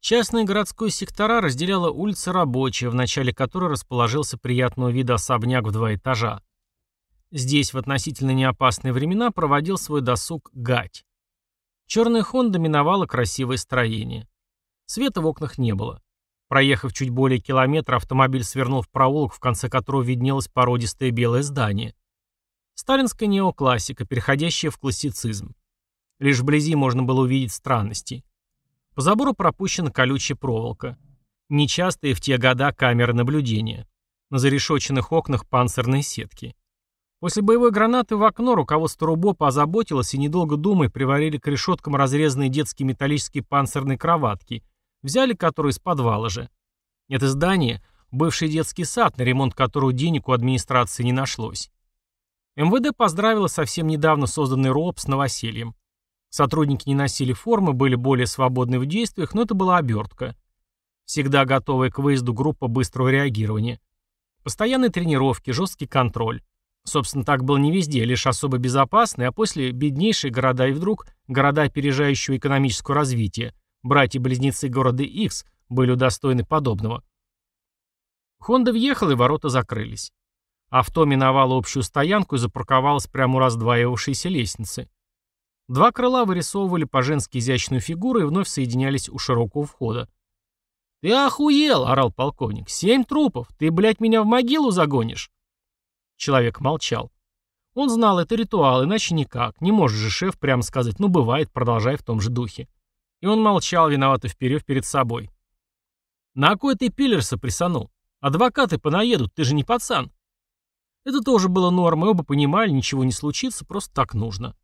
Частный городской сектора разделяла улица Рабочая, в начале которой расположился приятного вида особняк в два этажа. Здесь в относительно неопасные времена проводил свой досуг Гать. Черная Хонда миновала красивое строение. Света в окнах не было. Проехав чуть более километра, автомобиль свернул в проулок, в конце которого виднелось породистое белое здание. Сталинская неоклассика, переходящая в классицизм. Лишь вблизи можно было увидеть странности. По забору пропущена колючая проволока. Нечастые в те года камеры наблюдения. На зарешоченных окнах панцирные сетки. После боевой гранаты в окно руководство РУБОПа озаботилось и, недолго думая, приварили к решеткам разрезанные детские металлические панцирные кроватки, взяли которые из подвала же. Это здание – бывший детский сад, на ремонт которого денег у администрации не нашлось. МВД поздравило совсем недавно созданный РОП с новосельем. Сотрудники не носили формы, были более свободны в действиях, но это была обертка. Всегда готовая к выезду группа быстрого реагирования. Постоянные тренировки, жесткий контроль. Собственно, так было не везде, лишь особо безопасные, а после беднейшие города и вдруг города опережающего экономического развития, братья-близнецы города X, были удостоены подобного. Хонда въехала, и ворота закрылись. Авто миновало общую стоянку и запарковалось прямо у раздваивавшейся лестницы. Два крыла вырисовывали по-женски изящную фигуру и вновь соединялись у широкого входа. «Ты охуел!» — орал полковник. «Семь трупов! Ты, блядь, меня в могилу загонишь!» Человек молчал. Он знал, это ритуал, иначе никак. Не может же шеф прямо сказать «ну бывает, продолжай в том же духе». И он молчал, виновато вперед перед собой. «На кой ты пиллерса присанул? Адвокаты понаедут, ты же не пацан». Это тоже было нормой, оба понимали, ничего не случится, просто так нужно.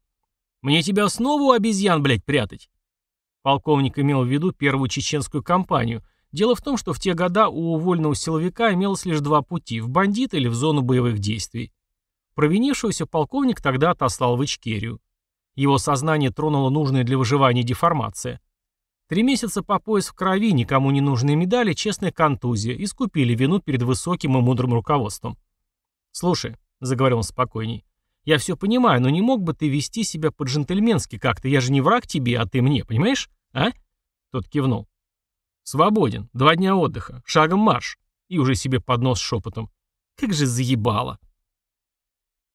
«Мне тебя снова у обезьян, блядь, прятать?» Полковник имел в виду первую чеченскую кампанию – Дело в том, что в те года у вольного силовика имелось лишь два пути – в бандит или в зону боевых действий. Провинившегося полковник тогда отослал в Ичкерию. Его сознание тронуло нужная для выживания деформация. Три месяца по пояс в крови, никому не нужные медали, честная контузия, искупили вину перед высоким и мудрым руководством. «Слушай», — заговорил он спокойней, — «я все понимаю, но не мог бы ты вести себя по-джентльменски как-то, я же не враг тебе, а ты мне, понимаешь, а?» Тот кивнул. «Свободен. Два дня отдыха. Шагом марш». И уже себе под нос шепотом. «Как же заебало!»